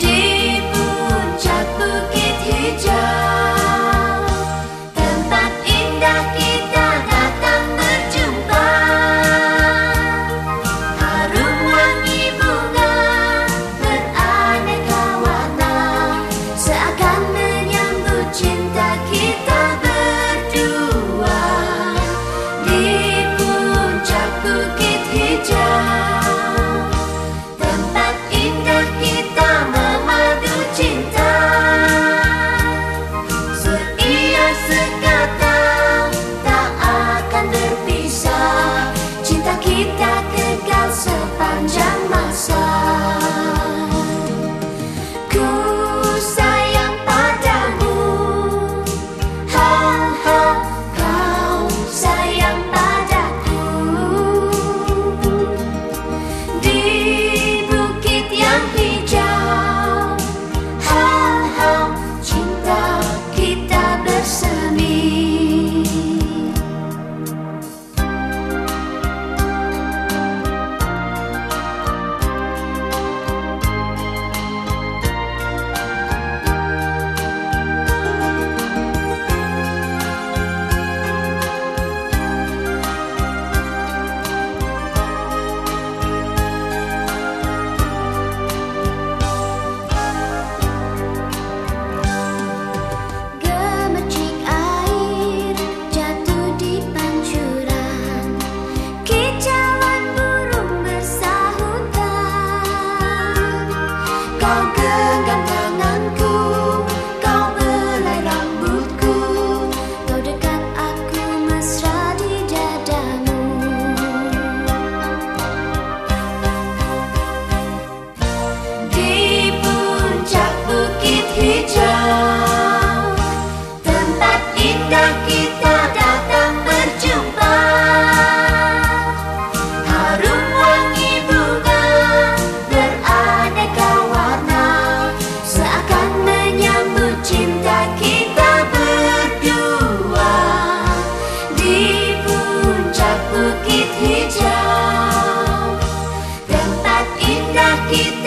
day I'll go. Keep